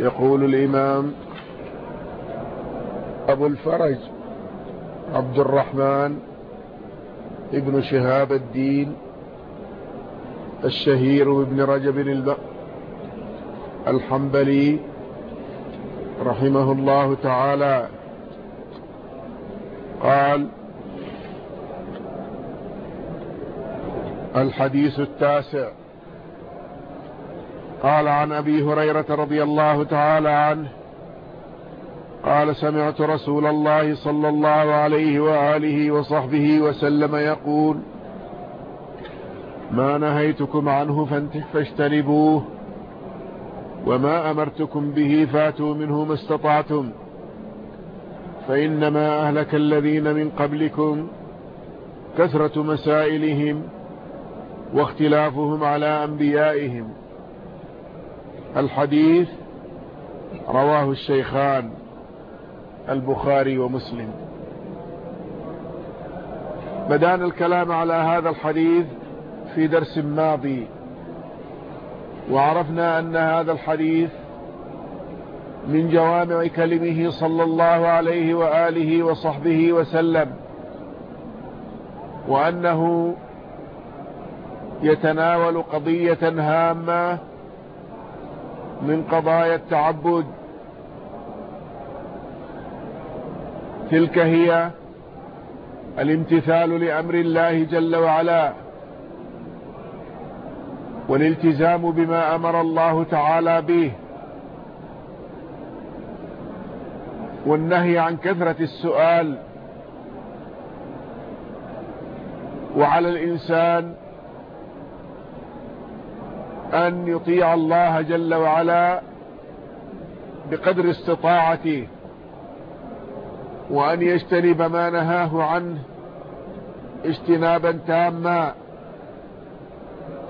يقول الإمام أبو الفرج عبد الرحمن ابن شهاب الدين الشهير بابن رجب الحنبلي رحمه الله تعالى. قال الحديث التاسع. قال عن أبي هريرة رضي الله تعالى عنه قال سمعت رسول الله صلى الله عليه وآله وصحبه وسلم يقول ما نهيتكم عنه فاجتنبوه وما أمرتكم به فاتوا منه ما استطعتم فإنما أهلك الذين من قبلكم كثرة مسائلهم واختلافهم على أنبيائهم. الحديث رواه الشيخان البخاري ومسلم. بدأنا الكلام على هذا الحديث في درس ماضي وعرفنا أن هذا الحديث من جوامع كلمه صلى الله عليه وآله وصحبه وسلم وأنه يتناول قضية هامة من قضايا التعبد. تلك هي الامتثال لأمر الله جل وعلا والالتزام بما أمر الله تعالى به والنهي عن كثرة السؤال وعلى الإنسان أن يطيع الله جل وعلا بقدر استطاعته وأن يجتنب ما نهاه عنه اجتنابا تاما.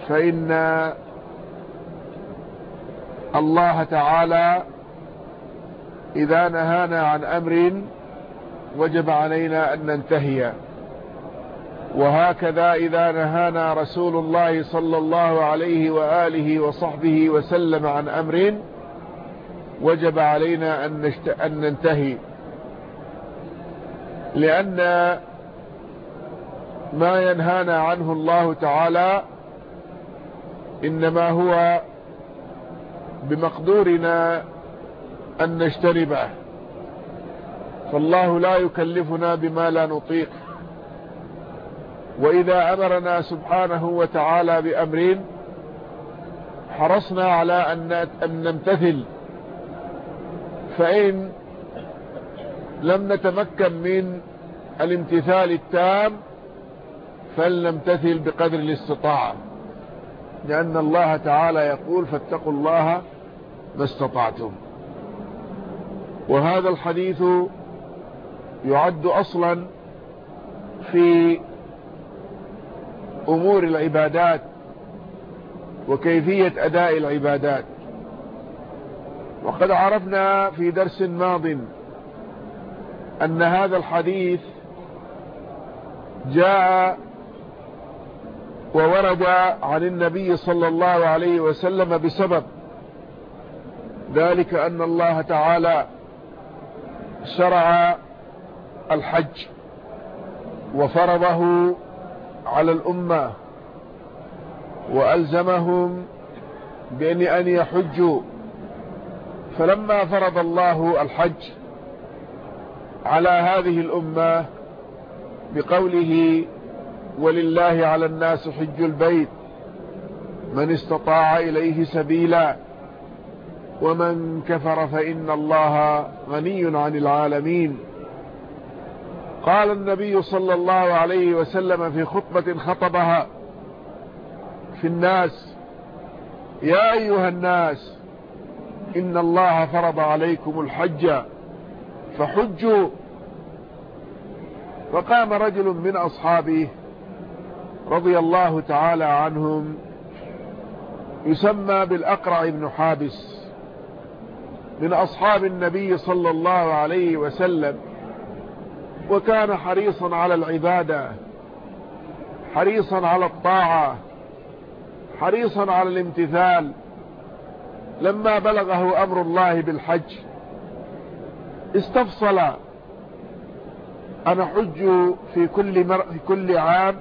فإن الله تعالى إذا نهانا عن أمر وجب علينا أن ننتهي. وهكذا إذا نهانا رسول الله صلى الله عليه وآله وصحبه وسلم عن أمر وجب علينا أن, نشت... أن ننتهي. لأن ما ينهانا عنه الله تعالى إنما هو بمقدورنا أن نجتنبه. فالله لا يكلفنا بما لا نطيق. وإذا أمرنا سبحانه وتعالى بأمر حرصنا على أن نمتثل. فإن لم نتمكن من الامتثال التام فلنمتثل بقدر الاستطاعة. لأن الله تعالى يقول فاتقوا الله ما استطعتم. وهذا الحديث يعد أصلا في أمور العبادات وكيفية أداء العبادات. وقد عرفنا في درس ماض أن هذا الحديث جاء وورد عن النبي صلى الله عليه وسلم بسبب ذلك أن الله تعالى شرع الحج وفرضه على الأمة وألزمهم بأن أن يحجوا. فلما فرض الله الحج على هذه الأمة بقوله ولله على الناس حج البيت من استطاع إليه سبيلا ومن كفر فإن الله غني عن العالمين. قال النبي صلى الله عليه وسلم في خطبة خطبها في الناس يا أيها الناس إن الله فرض عليكم الحج فحجوا. فقام رجل من أصحابه رضي الله تعالى عنهم يسمى بالأقرع بن حابس من أصحاب النبي صلى الله عليه وسلم. وكان حريصا على العبادة حريصا على الطاعة حريصا على الامتثال. لما بلغه أمر الله بالحج استفصل. أنا حج في كل, مر... في كل عام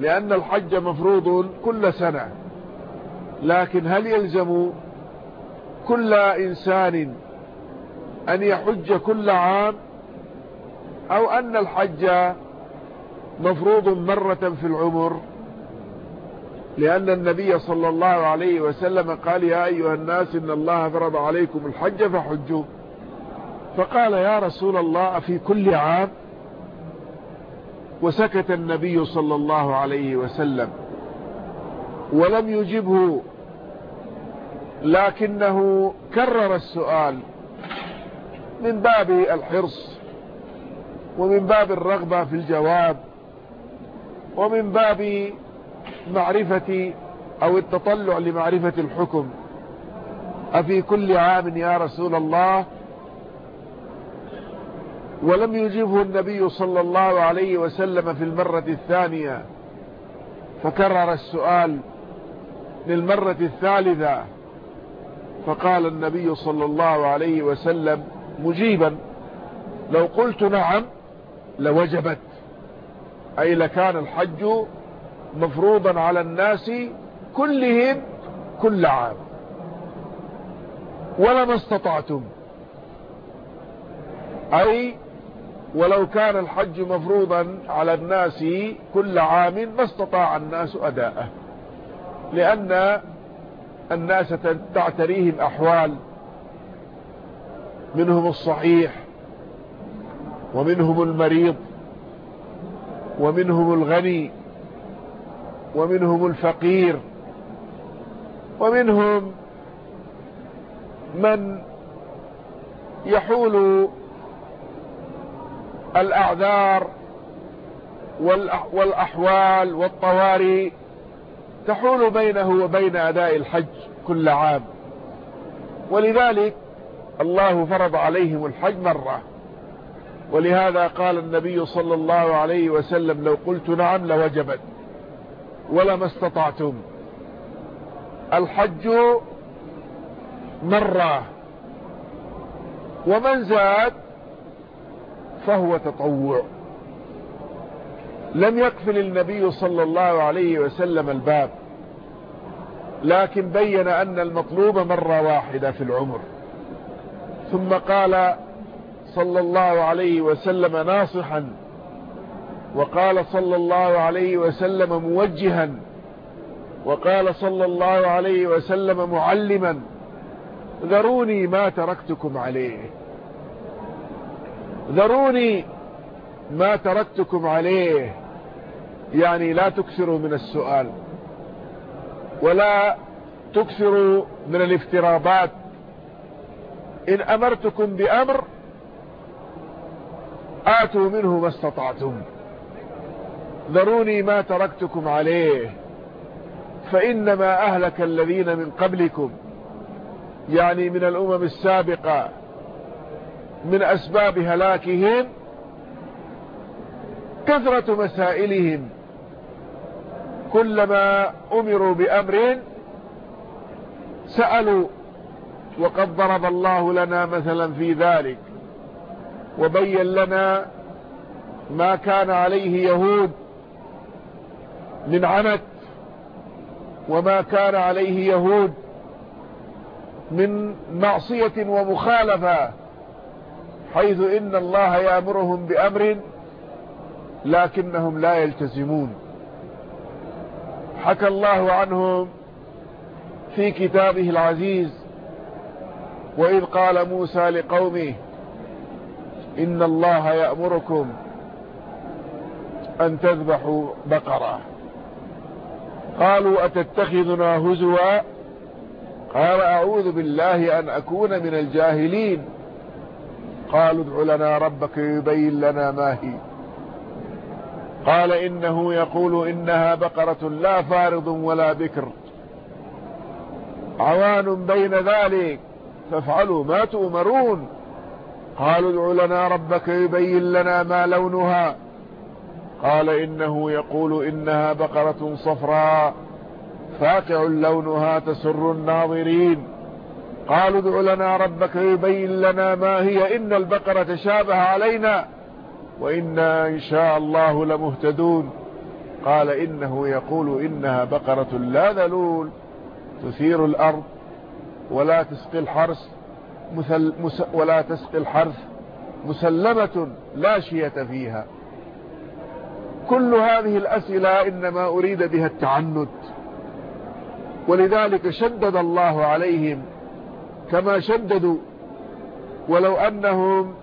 لأن الحج مفروض كل سنة. لكن هل يلزم كل إنسان أن يحج كل عام؟ أو أن الحج مفروض مرة في العمر لأن النبي صلى الله عليه وسلم قال يا أيها الناس إن الله فرض عليكم الحج فحجوا. فقال يا رسول الله في كل عام وسكت النبي صلى الله عليه وسلم ولم يجبه لكنه كرر السؤال من باب الحرص ومن باب الرغبة في الجواب ومن باب معرفة أو التطلع لمعرفة الحكم. أفي كل عام يا رسول الله؟ ولم يجبه النبي صلى الله عليه وسلم في المرة الثانية. فكرر السؤال للمرة الثالثة. فقال النبي صلى الله عليه وسلم مجيبا لو قلت نعم لوجبت. أي لكان الحج مفروضا على الناس كلهم كل عام. ولما استطعتم. أي ولو كان الحج مفروضا على الناس كل عام ما استطاع الناس أداءه. لأن الناس تعتريهم أحوال. منهم الصحيح ومنهم المريض ومنهم الغني ومنهم الفقير ومنهم من يحول الأعذار والأحوال والطوارئ تحول بينه وبين أداء الحج كل عام. ولذلك الله فرض عليهم الحج مرة. ولهذا قال النبي صلى الله عليه وسلم لو قلت نعم لوجبت ولما استطعتم. الحج مرة ومن زاد فهو تطوع. لم يقفل النبي صلى الله عليه وسلم الباب لكن بين أن المطلوب مرة واحدة في العمر. ثم قال صلى الله عليه وسلم ناصحا وقال صلى الله عليه وسلم موجها وقال صلى الله عليه وسلم معلما ذروني ما تركتكم عليه. ذروني ما تركتكم عليه. يعني لا تكثروا من السؤال ولا تكثروا من الافتراضات. إن أمرتكم بأمر آتوا منه ما استطعتم. ذروني ما تركتكم عليه. فإنما أهلك الذين من قبلكم يعني من الأمم السابقة من أسباب هلاكهم كثرة مسائلهم. كلما أمروا بأمر سألوا وقد ضرب الله لنا مثلا في ذلك. وبين لنا ما كان عليه يهود من عنت وما كان عليه يهود من معصية ومخالفة حيث إن الله يأمرهم بأمر لكنهم لا يلتزمون. حكى الله عنهم في كتابه العزيز وإذ قال موسى لقومه إن الله يأمركم أن تذبحوا بقرة. قالوا أتتخذنا هزوا؟ قال أعوذ بالله أن أكون من الجاهلين. قالوا ادع لنا ربك يبين لنا ما هي. قال إنه يقول إنها بقرة لا فارض ولا بكر. عوان بين ذلك. فافعلوا ما تؤمرون. قالوا ادع لنا ربك يبين لنا ما لونها. قال إنه يقول إنها بقرة صفراء فاقع لونها تسر الناظرين. قالوا ادع لنا ربك يبين لنا ما هي. إن البقرة تشابه علينا. وإنا إن شاء الله لمهتدون. قال إنه يقول إنها بقرة لا ذلول تثير الأرض ولا تسقي الحرث. مثل ولا تسقي الحرث مسلمة لا شية فيها. كل هذه الأسئلة إنما أريد بها التعنت. ولذلك شدد الله عليهم كما شددوا. ولو أنهم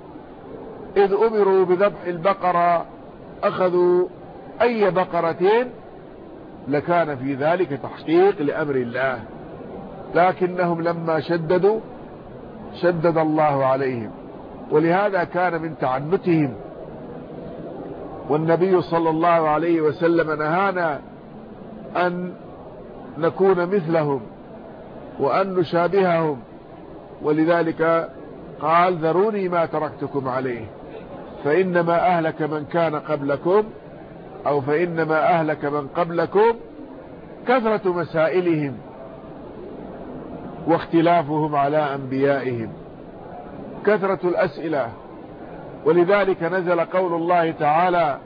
إذ أمروا بذبح البقرة أخذوا أي بقرتين لكان في ذلك تحقيق لأمر الله. لكنهم لما شددوا شدد الله عليهم. ولهذا كان من تعنتهم. والنبي صلى الله عليه وسلم نهانا أن نكون مثلهم وأن نشابههم. ولذلك قال ذروني ما تركتكم عليه. فإنما أهلك من كان قبلكم أو فإنما أهلك من قبلكم كثرة مسائلهم. واختلافهم على أنبيائهم. كثرة الأسئلة. ولذلك نزل قول الله تعالى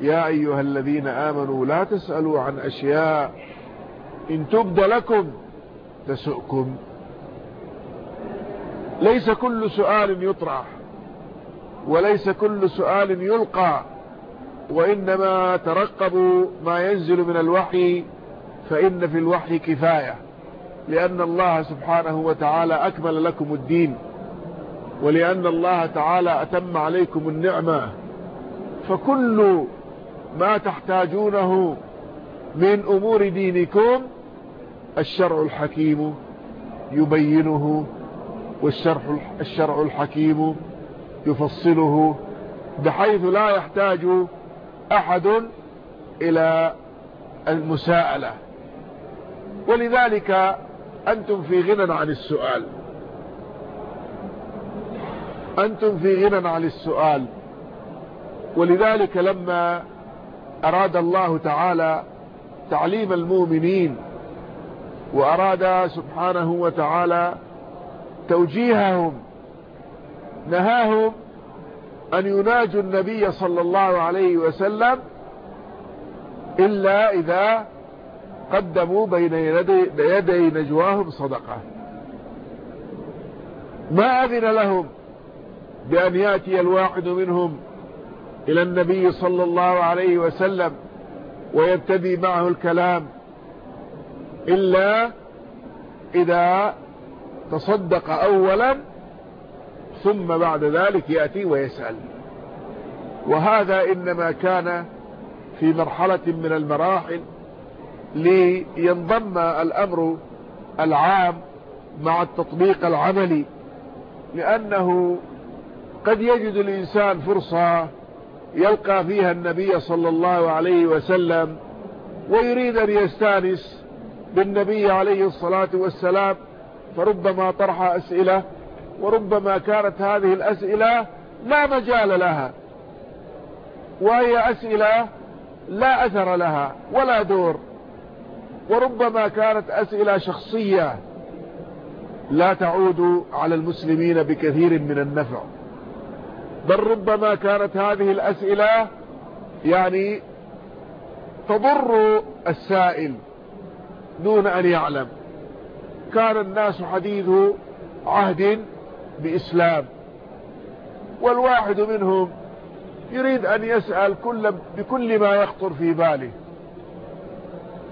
يا أيها الذين آمنوا لا تسألوا عن أشياء إن تبد لكم تسؤكم. ليس كل سؤال يطرح وليس كل سؤال يلقى وإنما ترقبوا ما ينزل من الوحي فإن في الوحي كفاية. لأن الله سبحانه وتعالى أكمل لكم الدين ولأن الله تعالى أتم عليكم النعمة. فكل ما تحتاجونه من أمور دينكم الشرع الحكيم يبينه والشرع الشرع الحكيم يفصله بحيث لا يحتاج أحد إلى المساءلة. ولذلك أنتم في غنى عن السؤال. أنتم في غنى عن السؤال. ولذلك لما أراد الله تعالى تعليم المؤمنين وأراد سبحانه وتعالى توجيههم نهاهم أن يناجوا النبي صلى الله عليه وسلم إلا إذا قدموا بين يدي, نجواهم صدقة. ما أذن لهم بأن يأتي الواحد منهم إلى النبي صلى الله عليه وسلم ويبتدي معه الكلام إلا إذا تصدق أولا ثم بعد ذلك يأتي ويسأل. وهذا إنما كان في مرحلة من المراحل لينضم الأمر العام مع التطبيق العملي لأنه قد يجد الإنسان فرصة يلقى فيها النبي صلى الله عليه وسلم ويريد أن يستأنس بالنبي عليه الصلاة والسلام فربما طرح أسئلة وربما كانت هذه الأسئلة لا مجال لها وهي أسئلة لا أثر لها ولا دور. وربما كانت أسئلة شخصية لا تعود على المسلمين بكثير من النفع. بل ربما كانت هذه الأسئلة يعني تضر السائل دون أن يعلم. كان الناس حديث عهد بإسلام والواحد منهم يريد أن يسأل كل بكل ما يخطر في باله.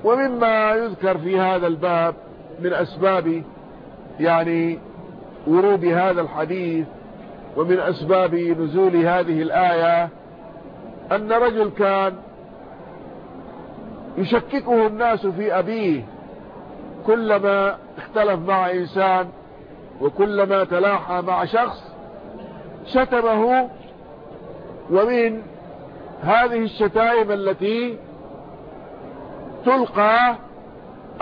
ومما يذكر في هذا الباب من أسباب يعني ورود هذا الحديث ومن أسباب نزول هذه الآية أن رجل كان يشككه الناس في أبيه كلما اختلف مع إنسان وكلما تلاحى مع شخص شتمه ومن هذه الشتائم التي تلقى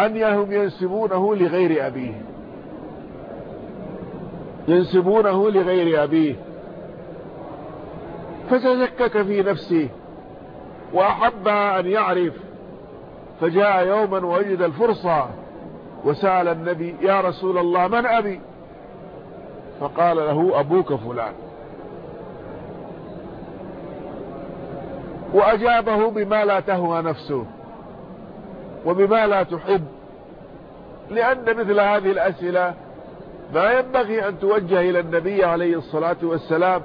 أنهم ينسبونه لغير أبيه. ينسبونه لغير أبيه. فتشكك في نفسه وأحب أن يعرف. فجاء يوما وجد الفرصة وسأل النبي يا رسول الله من أبي؟ فقال له أبوك فلان. وأجابه بما لا تهوى نفسه. وبما لا تحب. لأن مثل هذه الأسئلة ما ينبغي أن توجه إلى النبي عليه الصلاة والسلام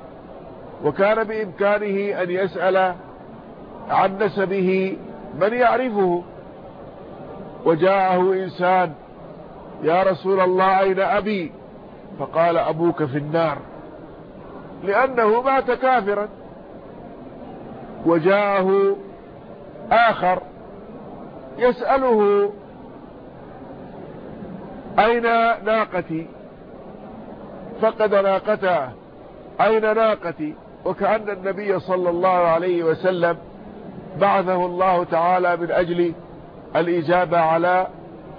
وكان بإمكانه أن يسأل عن نسبه من يعرفه. وجاءه إنسان يا رسول الله أين أبي؟ فقال أبوك في النار. لأنه مات كافرا. وجاءه آخر يسأله أين ناقتي؟ فقد ناقته. أين ناقتي؟ وكأن النبي صلى الله عليه وسلم بعثه الله تعالى من أجل الإجابة على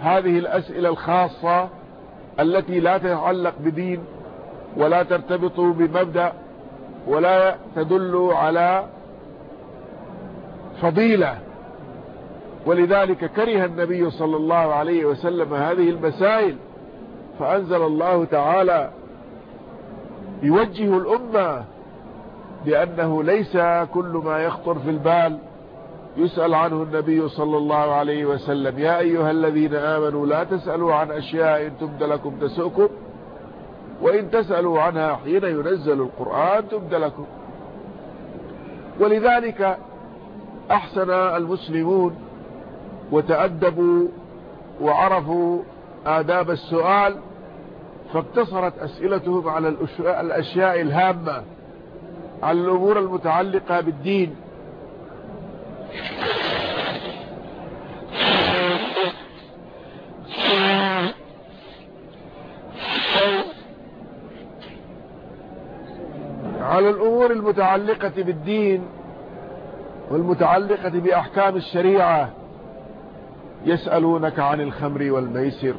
هذه الأسئلة الخاصة التي لا تتعلق بدين ولا ترتبط بمبدأ ولا تدل على فضيلة. ولذلك كره النبي صلى الله عليه وسلم هذه المسائل فأنزل الله تعالى يوجه الأمة بأنه ليس كل ما يخطر في البال. يسأل عنه النبي صلى الله عليه وسلم يا أيها الذين آمنوا لا تسألوا عن أشياء إن تبد لكم تسؤكم وإن تسألوا عنها حين ينزل القرآن تبد لكم. ولذلك أحسن المسلمون وتأدبوا وعرفوا آداب السؤال فاقتصرت أسئلتهم على الأشياء الهامة على الأمور المتعلقة بالدين. على الأمور المتعلقة بالدين والمتعلقة بأحكام الشريعة. يسألونك عن الخمر والميسر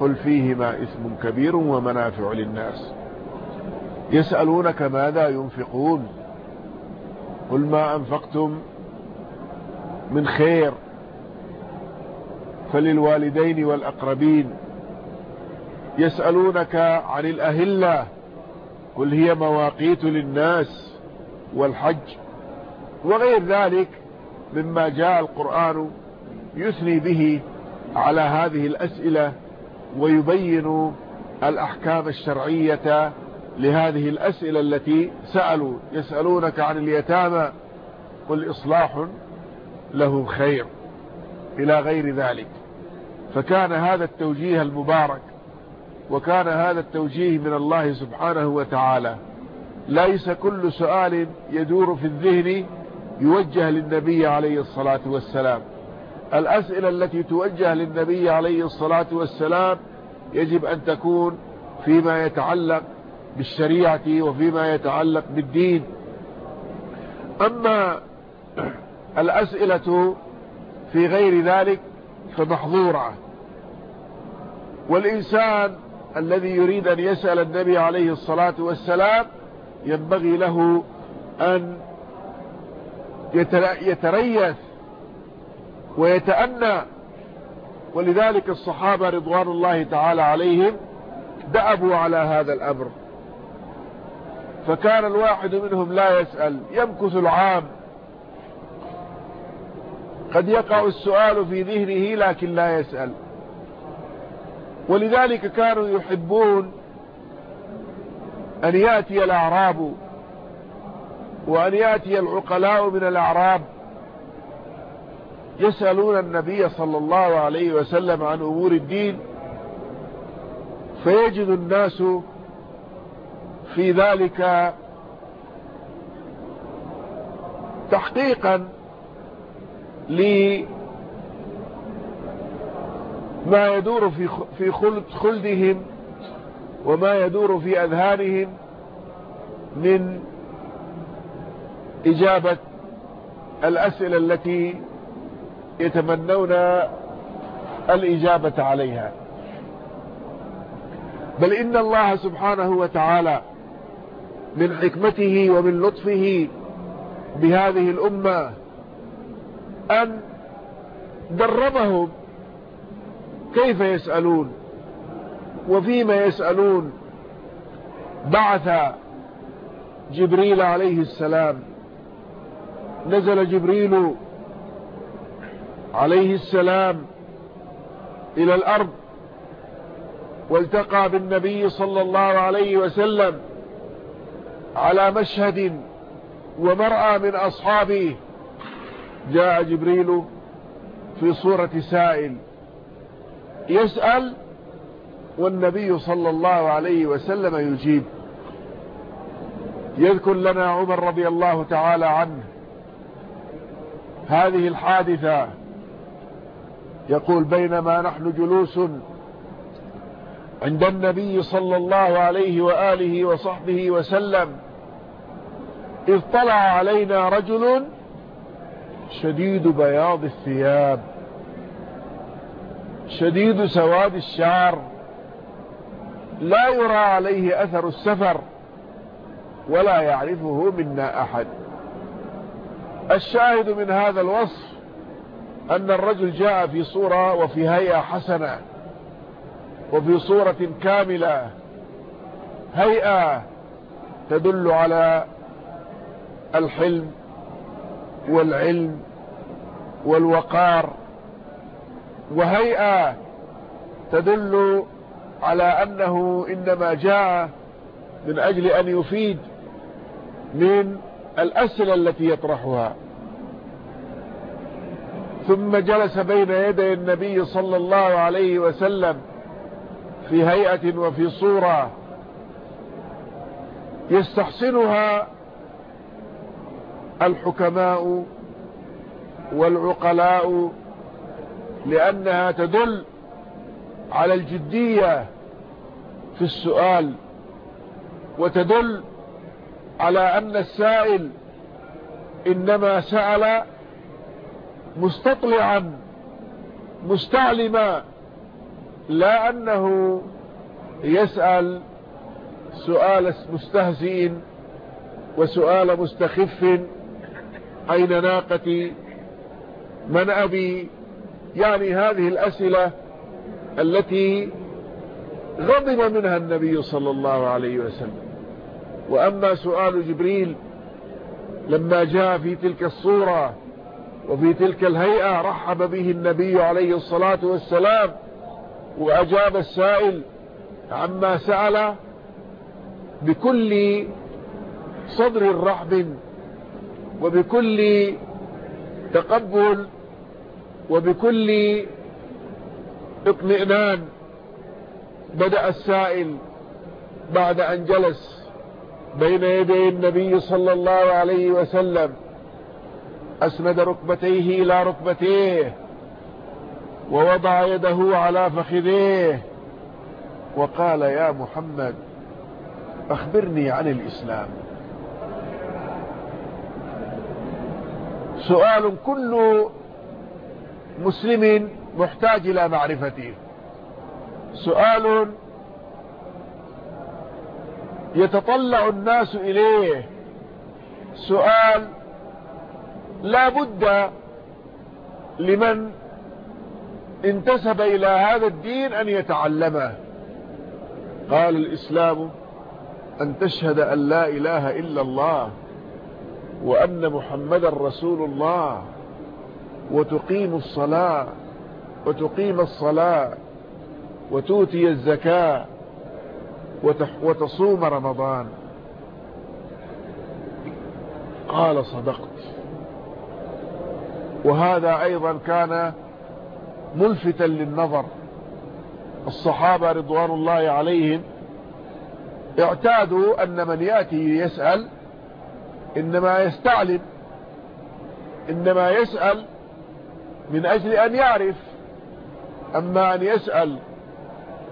قل فيهما إثم كبير ومنافع للناس. يسألونك ماذا ينفقون؟ قل ما أنفقتم من خير فللوالدين والأقربين. يسألونك عن الأهلة قل هي مواقيت للناس والحج وغير ذلك مما جاء القرآن يثني به على هذه الأسئلة ويبين الأحكام الشرعية لهذه الأسئلة التي سألوا. يسألونك عن اليتامى قل إصلاح لهم خير إلى غير ذلك. فكان هذا التوجيه المبارك وكان هذا التوجيه من الله سبحانه وتعالى. ليس كل سؤال يدور في الذهن يوجه للنبي عليه الصلاة والسلام. الأسئلة التي توجه للنبي عليه الصلاة والسلام يجب أن تكون فيما يتعلق بالشريعة وفيما يتعلق بالدين. أما الأسئلة في غير ذلك فمحظورة. والإنسان الذي يريد أن يسأل النبي عليه الصلاة والسلام ينبغي له أن يتريث ويتأنى. ولذلك الصحابة رضوان الله تعالى عليهم دأبوا على هذا الأمر. فكان الواحد منهم لا يسأل يمكث العام. قد يقع السؤال في ذهنه لكن لا يسأل. ولذلك كانوا يحبون أن يأتي الأعراب وأن يأتي العقلاء من الأعراب. يسألون النبي صلى الله عليه وسلم عن أمور الدين فيجد الناس في ذلك تحقيقا لما يدور في خلدهم وما يدور في أذهانهم من إجابة الأسئلة التي يتمنون الإجابة عليها. بل إن الله سبحانه وتعالى من حكمته ومن لطفه بهذه الأمة أن دربهم كيف يسألون وفيما يسألون. بعث جبريل عليه السلام نزل جبريل عليه السلام إلى الأرض والتقى بالنبي صلى الله عليه وسلم على مشهد ومرأى من أصحابه. جاء جبريل في صورة سائل يسأل والنبي صلى الله عليه وسلم يجيب. يذكر لنا عمر رضي الله تعالى عنه هذه الحادثة يقول بينما نحن جلوس عند النبي صلى الله عليه وآله وصحبه وسلم إذ طلع علينا رجل شديد بياض الثياب شديد سواد الشعر لا يرى عليه أثر السفر ولا يعرفه منا أحد. الشاهد من هذا الوصف أن الرجل جاء في صورة وفي هيئة حسنة وفي صورة كاملة هيئة تدل على الحلم والعلم والوقار وهيئة تدل على أنه إنما جاء من أجل أن يفيد من الأسئلة التي يطرحها. ثم جلس بين يدي النبي صلى الله عليه وسلم في هيئة وفي صورة يستحسنها الحكماء والعقلاء لأنها تدل على الجدية في السؤال وتدل على أن السائل إنما سأل مستطلعا مستعلما لا أنه يسأل سؤال مستهزئ وسؤال مستخف أين ناقتي؟ من أبي؟ يعني هذه الأسئلة التي غضب منها النبي صلى الله عليه وسلم. وأما سؤال جبريل لما جاء في تلك الصورة وفي تلك الهيئة رحب به النبي عليه الصلاة والسلام وأجاب السائل عما سأل بكل صدر رحب وبكل تقبل وبكل اطمئنان. بدأ السائل بعد أن جلس بين يدي النبي صلى الله عليه وسلم أسند ركبتيه إلى ركبتيه ووضع يده على فخذيه وقال يا محمد أخبرني عن الإسلام. سؤال كل مسلم محتاج إلى معرفته. سؤال يتطلع الناس إليه. سؤال لا بد لمن انتسب إلى هذا الدين أن يتعلمه. قال الإسلام أن تشهد أن لا إله إلا الله وأن محمد رسول الله وتقيم الصلاة وتقيم الصلاة وتؤتي الزكاة وتصوم رمضان. قال صدقت. وهذا أيضا كان ملفتا للنظر. الصحابة رضوان الله عليهم اعتادوا أن من يأتي يسأل إنما يستعلم إنما يسأل من أجل أن يعرف. أما أن يسأل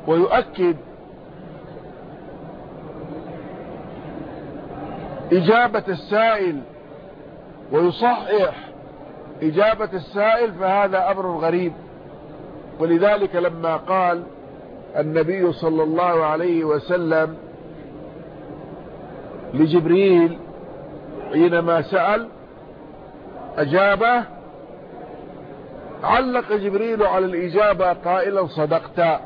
ويؤكد إجابة السائل ويصحح إجابة السائل فهذا أمر غريب. ولذلك لما قال النبي صلى الله عليه وسلم لجبريل حينما سأل أجابه علق جبريل على الإجابة قائلا صدقت.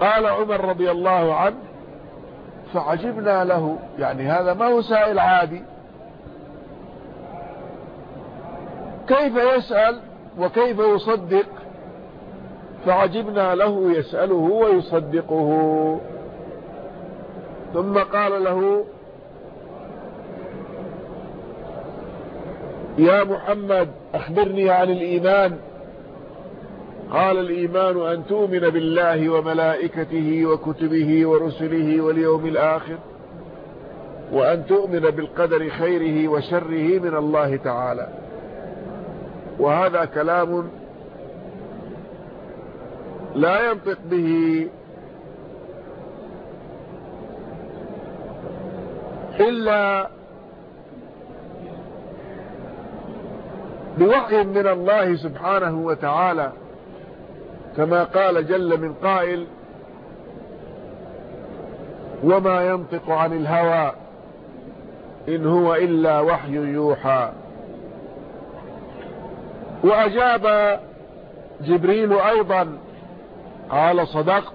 قال عمر رضي الله عنه فعجبنا له يعني هذا ما هو سائل عادي. كيف يسأل وكيف يصدق؟ فعجبنا له يسأله ويصدقه. ثم قال له يا محمد أخبرني عن الإيمان. قال الإيمان أن تؤمن بالله وملائكته وكتبه ورسله واليوم الآخر وأن تؤمن بالقدر خيره وشره من الله تعالى. وهذا كلام لا ينطق به إلا بوحي من الله سبحانه وتعالى كما قال جل من قائل وما ينطق عن الهوى إن هو إلا وحي يوحى. وأجاب جبريل أيضا قال صدقت.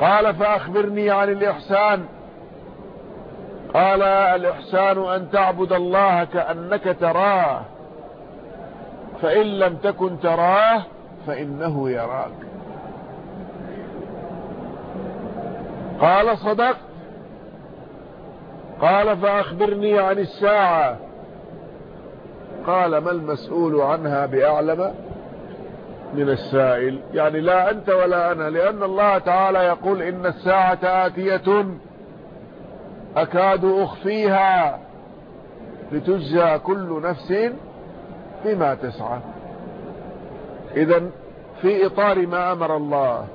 قال فأخبرني عن الإحسان. قال الإحسان أن تعبد الله كأنك تراه فإن لم تكن تراه فإنه يراك. قال صدقت. قال فأخبرني عن الساعة. قال ما المسؤول عنها بأعلم من السائل؟ يعني لا أنت ولا أنا لأن الله تعالى يقول إن الساعة آتية أكاد أخفيها لتجزى كل نفس بما تسعى. إذا في إطار ما أمر الله.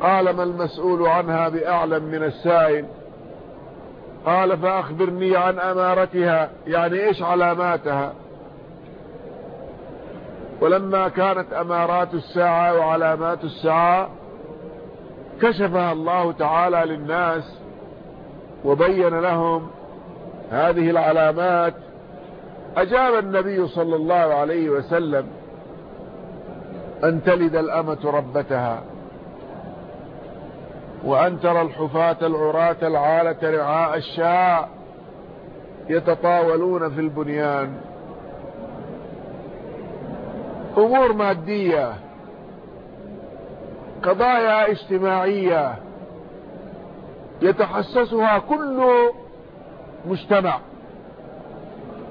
قال ما المسؤول عنها بأعلم من السائل؟ قال فأخبرني عن أمارتها يعني إيش علاماتها؟ ولما كانت أمارات الساعة وعلامات الساعة كشفها الله تعالى للناس وبين لهم هذه العلامات. أجاب النبي صلى الله عليه وسلم أن تلد الأمة ربتها. وأن ترى الحفاة العراة العالة رعاء الشاء يتطاولون في البنيان. أمور مادية قضايا اجتماعية يتحسسها كل مجتمع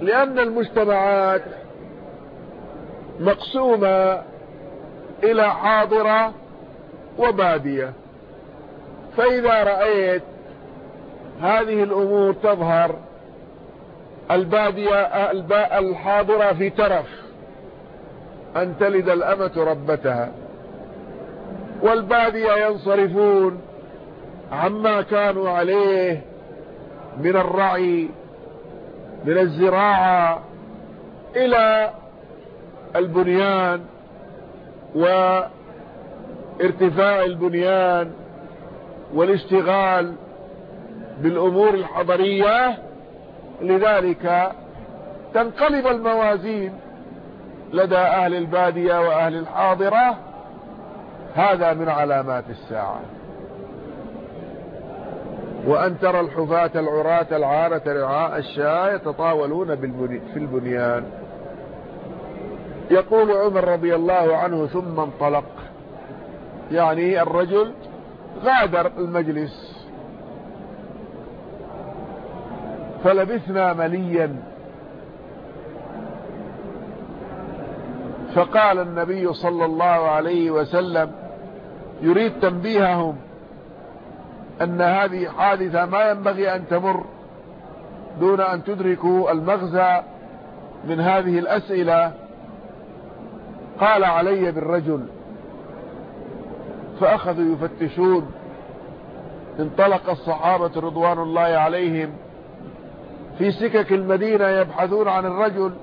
لأن المجتمعات مقسومة إلى حاضرة وبادية. فإذا رأيت هذه الأمور تظهر البادية الحاضرة في ترف أن تلد الأمة ربتها. والبادية ينصرفون عما كانوا عليه من الرعي من الزراعة إلى البنيان وارتفاع البنيان والاشتغال بالأمور الحضرية لذلك تنقلب الموازين لدى أهل البادية وأهل الحاضرة. هذا من علامات الساعة. وأن ترى الحفاة العراة العارة رعاء الشاة يتطاولون في البنيان. يقول عمر رضي الله عنه ثم انطلق. يعني الرجل غادر المجلس. فلبثنا مليا. فقال النبي صلى الله عليه وسلم يريد تنبيههم أن هذه حادثة ما ينبغي أن تمر دون أن تدركوا المغزى من هذه الأسئلة. قال علي بالرجل فأخذوا يفتشون. انطلق الصحابة رضوان الله عليهم في سكك المدينة يبحثون عن الرجل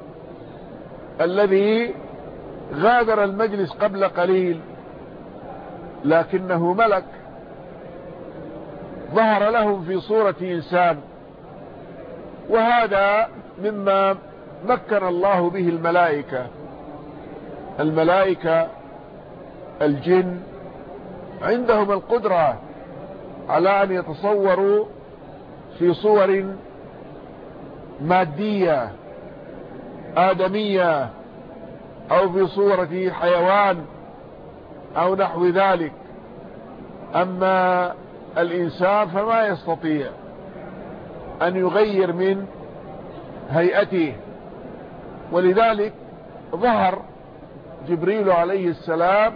الذي غادر المجلس قبل قليل لكنه ملك. ظهر لهم في صورة إنسان وهذا مما مكن الله به الملائكة. الملائكة الجن عندهم القدرة على أن يتصوروا في صور مادية آدمية أو في صورة حيوان أو نحو ذلك. أما الإنسان فما يستطيع أن يغير من هيئته. ولذلك ظهر جبريل عليه السلام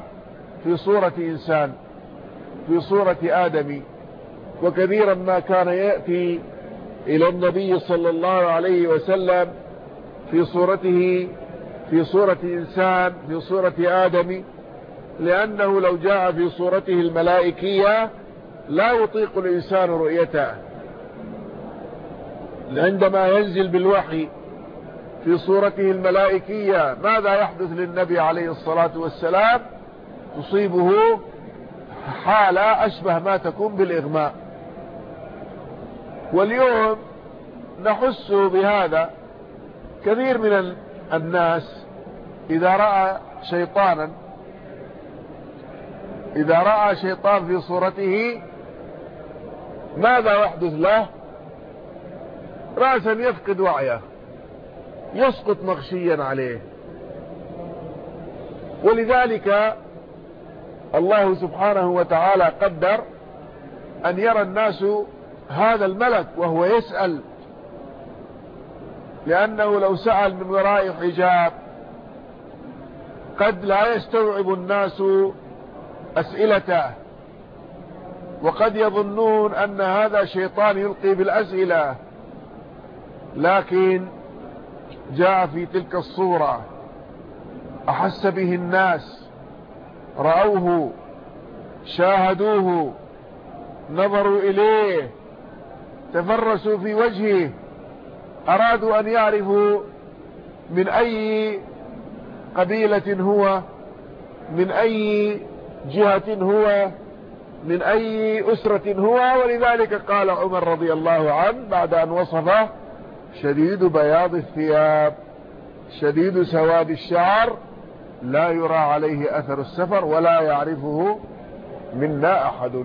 في صورة إنسان. في صورة آدمي وكثيرا ما كان يأتي إلى النبي صلى الله عليه وسلم في صورته في صورة إنسان في صورة آدمي لأنه لو جاء في صورته الملائكية لا يطيق الإنسان رؤيته. عندما ينزل بالوحي في صورته الملائكية ماذا يحدث للنبي عليه الصلاة والسلام؟ تصيبه حالة أشبه ما تكون بالإغماء. واليوم نحس بهذا كثير من الناس إذا رأى شيطانا إذا رأى شيطان في صورته ماذا يحدث له؟ رأسا يفقد وعيه يسقط مغشيا عليه. ولذلك الله سبحانه وتعالى قدر أن يرى الناس هذا الملك وهو يسأل. لأنه لو سأل من وراء حجاب قد لا يستوعب الناس أسئلته وقد يظنون أن هذا شيطان يلقي بالأسئلة. لكن جاء في تلك الصورة أحس به الناس رأوه شاهدوه نظروا إليه تفرسوا في وجهه أرادوا أن يعرفوا من أي قبيلة هو من أي جهة هو من أي أسرة هو. ولذلك قال عمر رضي الله عنه بعد أن وصفه شديد بياض الثياب شديد سواد الشعر لا يرى عليه أثر السفر ولا يعرفه منا أحد.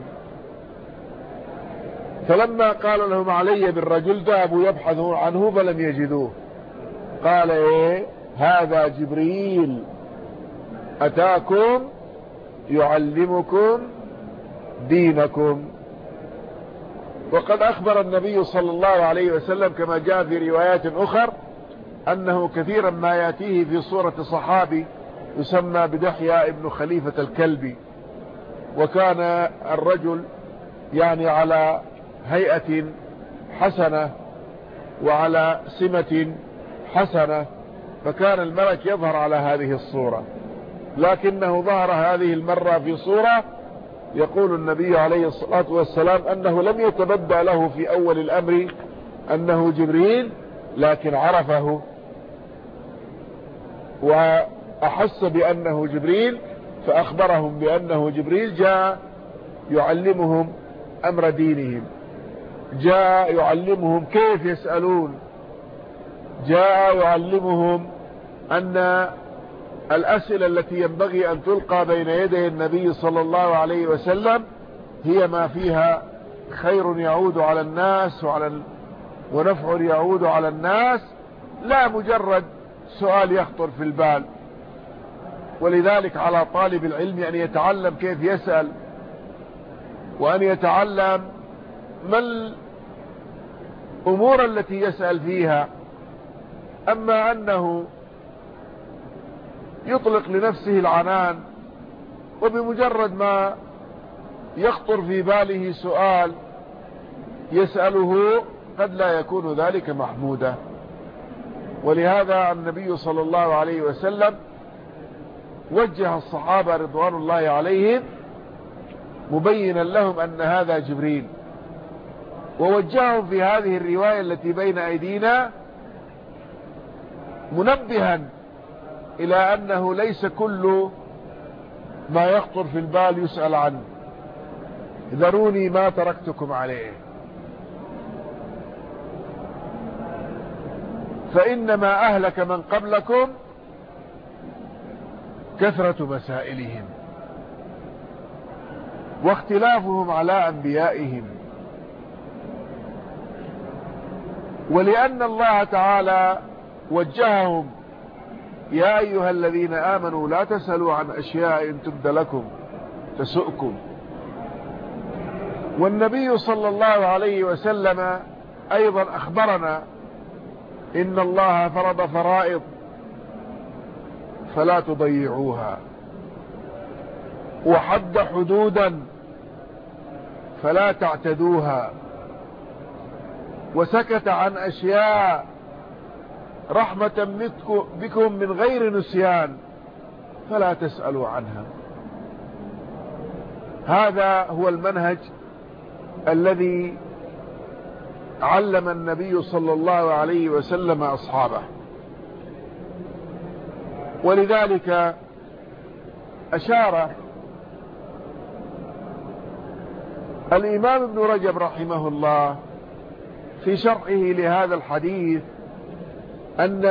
فلما قال لهم علي بالرجل ذهبوا يبحثوا عنه فلم يجدوه. قال إيه؟ هذا جبريل. أتاكم؟ يعلمكم دينكم. وقد أخبر النبي صلى الله عليه وسلم كما جاء في روايات أخر أنه كثيرا ما يأتيه في صورة صحابي يسمى بدحيا ابن خليفة الكلبي. وكان الرجل يعني على هيئة حسنة وعلى سمة حسنة فكان الملك يظهر على هذه الصورة. لكنه ظهر هذه المرة في صورة يقول النبي عليه الصلاة والسلام أنه لم يتبدى له في أول الأمر أنه جبريل لكن عرفه. وأحس بأنه جبريل فأخبرهم بأنه جبريل جاء يعلمهم أمر دينهم. جاء يعلمهم كيف يسألون. جاء يعلمهم أن الأسئلة التي ينبغي أن تلقى بين يدي النبي صلى الله عليه وسلم هي ما فيها خير يعود على الناس وعلى ونفع يعود على الناس. لا مجرد سؤال يخطر في البال. ولذلك على طالب العلم أن يتعلم كيف يسأل وأن يتعلم ما الأمور التي يسأل فيها أما أنه يطلق لنفسه العنان وبمجرد ما يخطر في باله سؤال يسأله قد لا يكون ذلك محمودا. ولهذا النبي صلى الله عليه وسلم وجه الصحابة رضوان الله عليهم مبينا لهم أن هذا جبريل. ووجههم في هذه الرواية التي بين أيدينا منبها إلى أنه ليس كل ما يخطر في البال يسأل عنه. ذروني ما تركتكم عليه. فإنما أهلك من قبلكم كثرة مسائلهم واختلافهم على أنبيائهم. ولأن الله تعالى وجههم يا أيها الذين آمنوا لا تسألوا عن أشياء إن تبد لكم تسؤكم. والنبي صلى الله عليه وسلم أيضا أخبرنا إن الله فرض فرائض فلا تضيعوها. وحد حدودا فلا تعتدوها. وسكت عن أشياء رحمة بكم من غير نسيان فلا تسألوا عنها. هذا هو المنهج الذي علم النبي صلى الله عليه وسلم أصحابه. ولذلك أشار الإمام ابن رجب رحمه الله في شرحه لهذا الحديث أن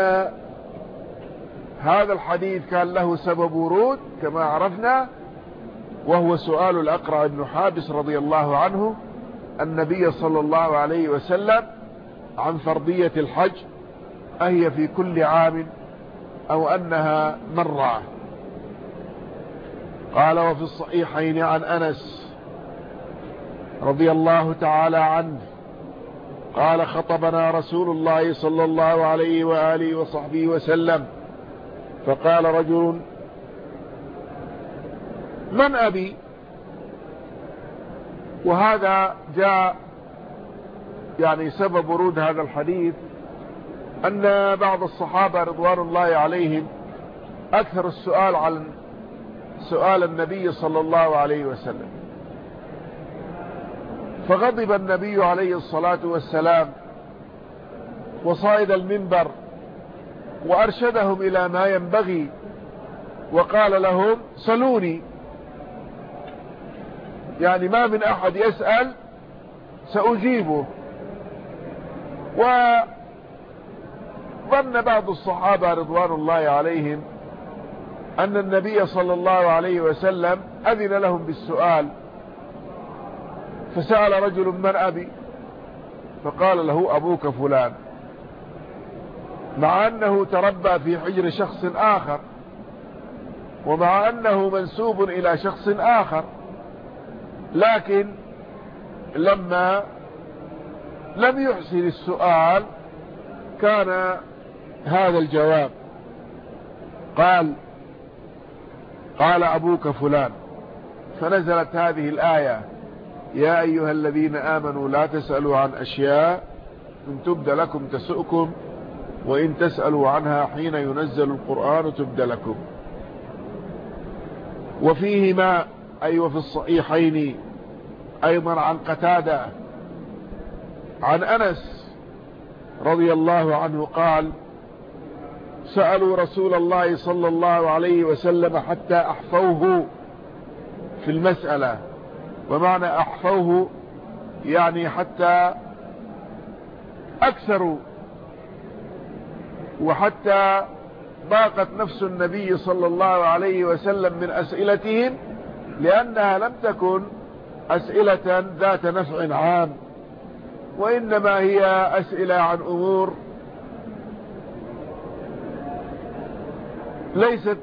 هذا الحديث كان له سبب ورود كما عرفنا وهو سؤال الأقرع بن حابس رضي الله عنه النبي صلى الله عليه وسلم عن فرضية الحج أهي في كل عام أو أنها مرة. قال وفي الصحيحين عن أنس رضي الله تعالى عنه قال خطبنا رسول الله صلى الله عليه وآله وصحبه وسلم فقال رجل من أبي؟ وهذا جاء يعني سبب ورود هذا الحديث أن بعض الصحابة رضوان الله عليهم أكثر السؤال عن سؤال النبي صلى الله عليه وسلم. فغضب النبي عليه الصلاة والسلام وصائد المنبر وأرشدهم إلى ما ينبغي وقال لهم سلوني يعني ما من أحد يسأل سأجيبه. وظن بعض الصحابة رضوان الله عليهم أن النبي صلى الله عليه وسلم أذن لهم بالسؤال فسأل رجل من أبي فقال له أبوك فلان مع أنه تربى في حجر شخص آخر ومع أنه منسوب إلى شخص آخر لكن لما لم يحسن السؤال كان هذا الجواب. قال قال أبوك فلان. فنزلت هذه الآية يا أيها الذين آمنوا لا تسألوا عن أشياء إن تبد لكم تسؤكم وإن تسألوا عنها حين ينزل القرآن تبد لكم. وفيهما أي وفي الصحيحين أيضا عن قتادة عن أنس رضي الله عنه قال سألوا رسول الله صلى الله عليه وسلم حتى أحفوه في المسألة. ومعنى أحفوه يعني حتى أكثروا. وحتى ضاقت نفس النبي صلى الله عليه وسلم من أسئلتهم لأنها لم تكن أسئلة ذات نفع عام وإنما هي أسئلة عن أمور ليست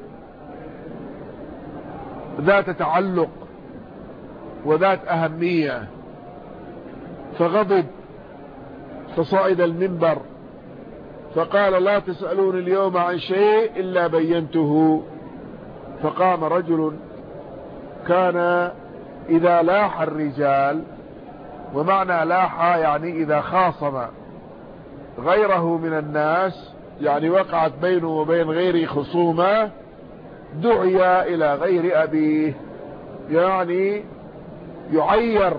ذات تعلق وذات أهمية فغضب فصعد المنبر فقال لا تسألون اليوم عن شيء إلا بينته فقام رجل كان إذا لاح الرجال ومعنى لاح يعني إذا خاصم غيره من الناس يعني وقعت بينه وبين غيره خصومة دعي إلى غير أبيه. يعني يعير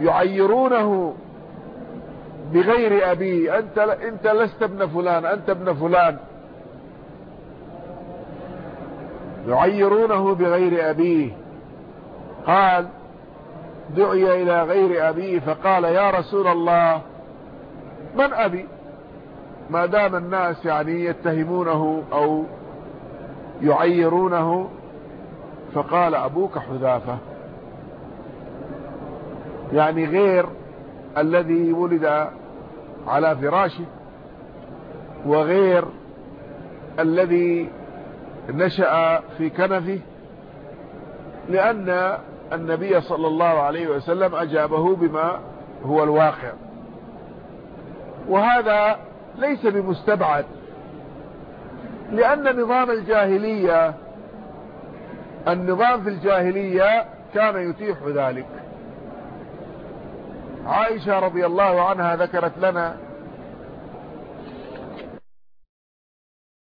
يعيرونه بغير أبيه. أنت, أنت لست ابن فلان أنت ابن فلان. يعيرونه بغير أبيه. قال دعي إلى غير أبيه. فقال يا رسول الله من أبي؟ ما دام الناس يعني يتهمونه أو يعيرونه فقال أبوك حذافة. يعني غير الذي ولد على فراشه وغير الذي نشأ في كنفه لأن النبي صلى الله عليه وسلم أجابه بما هو الواقع. وهذا ليس بمستبعد. لأن نظام الجاهلية النظام في الجاهلية كان يتيح ذلك. عائشة رضي الله عنها ذكرت لنا